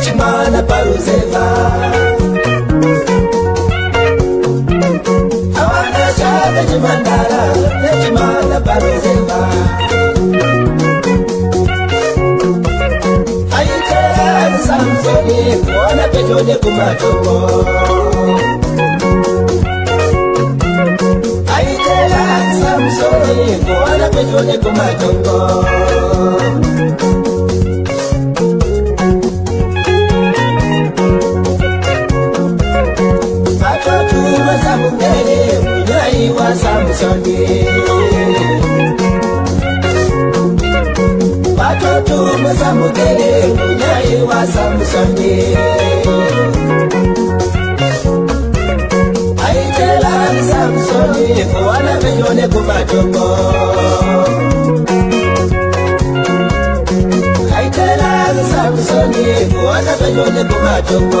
echimana paruzeva awanashaka chimandara echimana paruzeva aitesamsoni kuona pejone kumatoko aitesamsoni kuona pejone kumatoko wasamukele munywayi wasamusonde batoto musamukele munywayi wasamusonde aitela samusoni kuwana menyone kumatoko aitela samusoni kuwana menyone kumatoko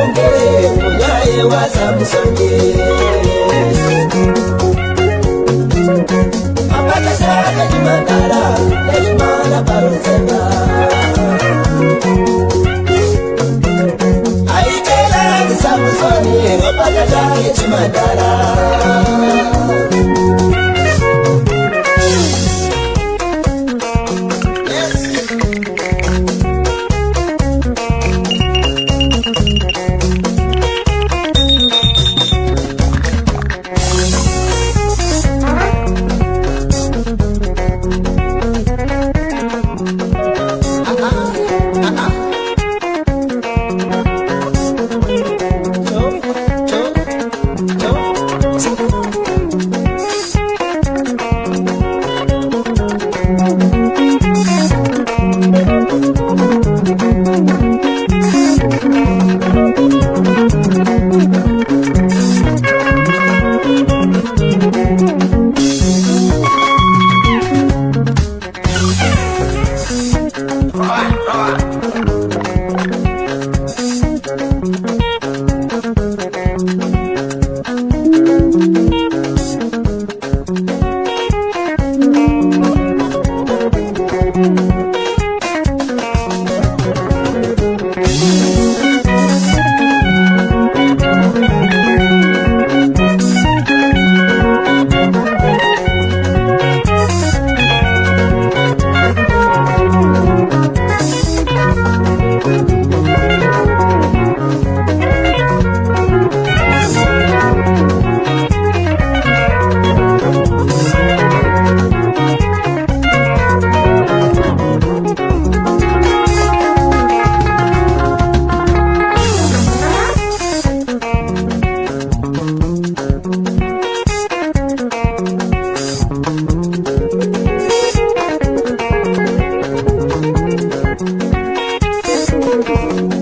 wange ngaye waza musange amatasaakajimandala ejimana baruzena aitela kisamusoni opatasaakajimandala Thank um, you. Thank you.